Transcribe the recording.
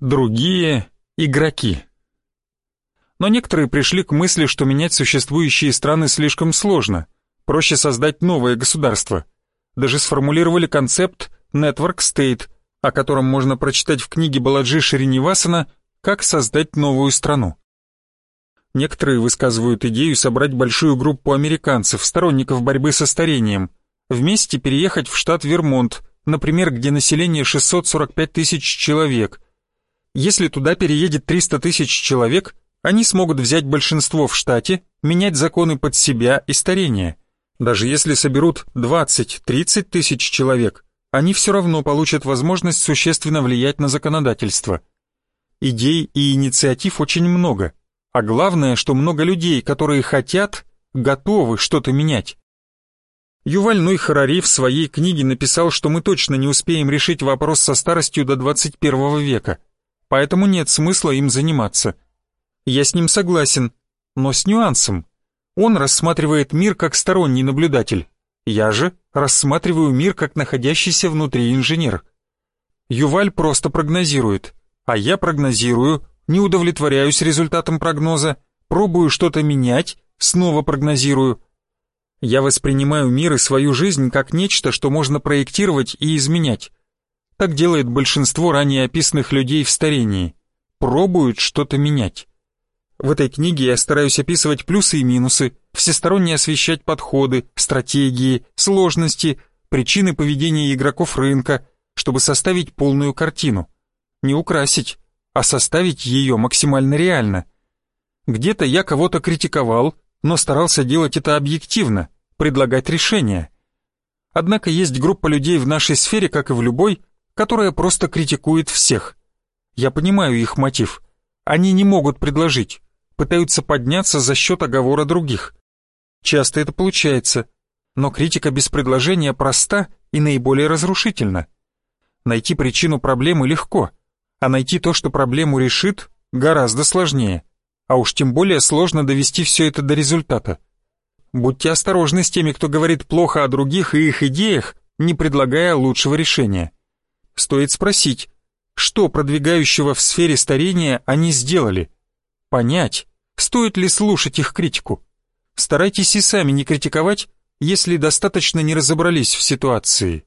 другие — игроки. Но некоторые пришли к мысли, что менять существующие страны слишком сложно, проще создать новое государство. Даже сформулировали концепт Network State, о котором можно прочитать в книге Баладжи Шринивасана «Как создать новую страну». Некоторые высказывают идею собрать большую группу американцев, сторонников борьбы со старением, вместе переехать в штат Вермонт, например, где население 645 тысяч человек. Если туда переедет 300 тысяч человек, они смогут взять большинство в штате, менять законы под себя и старение. Даже если соберут 20-30 тысяч человек, они все равно получат возможность существенно влиять на законодательство. Идей и инициатив очень много, а главное, что много людей, которые хотят, готовы что-то менять. Юваль Нуй Харари в своей книге написал, что мы точно не успеем решить вопрос со старостью до 21 века, поэтому нет смысла им заниматься. Я с ним согласен, но с нюансом. Он рассматривает мир как сторонний наблюдатель, я же рассматриваю мир как находящийся внутри инженер. Юваль просто прогнозирует, а я прогнозирую, не удовлетворяюсь результатом прогноза, пробую что-то менять, снова прогнозирую – я воспринимаю мир и свою жизнь как нечто, что можно проектировать и изменять. Так делает большинство ранее описанных людей в старении. Пробуют что-то менять. В этой книге я стараюсь описывать плюсы и минусы, всесторонне освещать подходы, стратегии, сложности, причины поведения игроков рынка, чтобы составить полную картину. Не украсить, а составить ее максимально реально. Где-то я кого-то критиковал, но старался делать это объективно, предлагать решения. Однако есть группа людей в нашей сфере, как и в любой, которая просто критикует всех. Я понимаю их мотив. Они не могут предложить, пытаются подняться за счет оговора других. Часто это получается, но критика без предложения проста и наиболее разрушительна. Найти причину проблемы легко, а найти то, что проблему решит, гораздо сложнее а уж тем более сложно довести все это до результата. Будьте осторожны с теми, кто говорит плохо о других и их идеях, не предлагая лучшего решения. Стоит спросить, что продвигающего в сфере старения они сделали? Понять, стоит ли слушать их критику. Старайтесь и сами не критиковать, если достаточно не разобрались в ситуации.